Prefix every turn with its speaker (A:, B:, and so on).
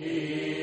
A: He